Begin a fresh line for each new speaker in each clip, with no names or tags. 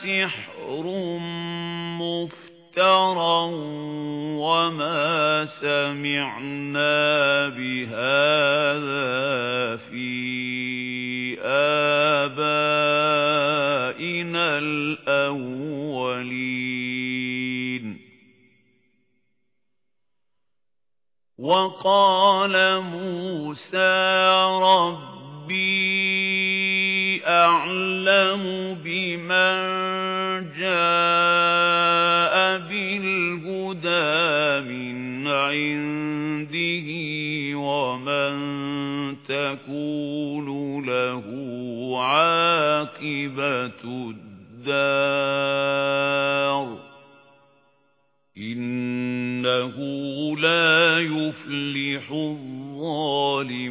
سِحْرٌ مُفْتَرًى وَمَا سَمِعْنَا بِهَذَا فِي آبَائِنَا الْأَوَّلِينَ وَقَالَ مُوسَى رَبِّي أَعْلَمُ بِمَنْ جَاءَ بِالْهُدَى مِنْ عِنْدِهِ وَمَنْ تَكُونُ لَهُ عَاقِبَةُ الدَّارِ إِنَّهُ لَا يُفْلِحُ الظَّالِمُونَ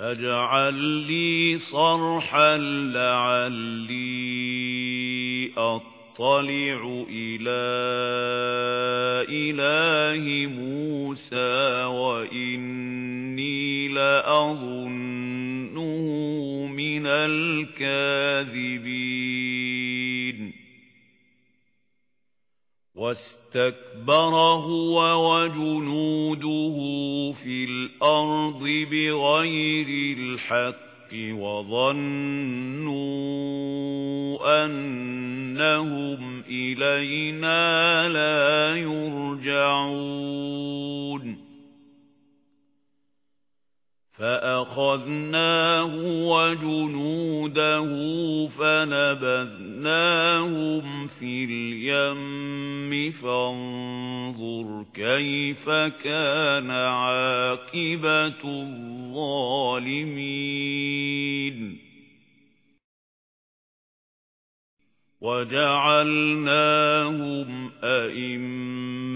فَاجْعَل لِّي صَرْحًا لَّعَلِّي أَطَّلِعُ إِلَى إِلَٰهِ مُوسَىٰ وَإِنِّي لَأَظُنُّهُ مِنَ الْكَاذِبِينَ. وَاسْتَكْبَرَ هُوَ وَجُنُودُهُ فِي الْأَرْضِ بِغَيْرِ الْحَقِّ وَظَنُّوا أَنَّهُمْ إِلَيْنَا لَا يُرْجَعُونَ. فَأَخَذْنَاهُ وَجُنُودَهُ فَنَبَذْنَاهُمْ فِي الْيَمِّ فَانظُرْ كَيْفَ كَانَ عَاقِبَةُ الظَّالِمِينَ. وَجَعَلْنَاهُمْ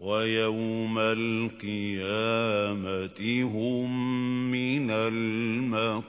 وَيَوْمَ الْقِيَامَةِ هُمْ مِنَ الْمَقْبُوحِينَ.